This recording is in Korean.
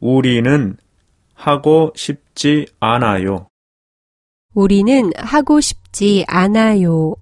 우리는 하고 싶지 않아요. 우리는 하고 싶지 않아요.